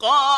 قال